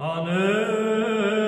Hanım